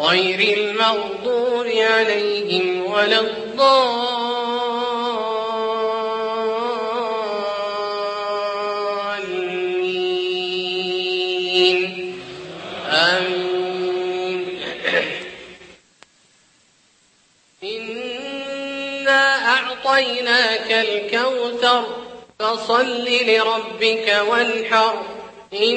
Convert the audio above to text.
غير المغضوب عليهم ولا الضالين. آمين. إنا أعطيناك الكوثر فصل لربك وانحر. إن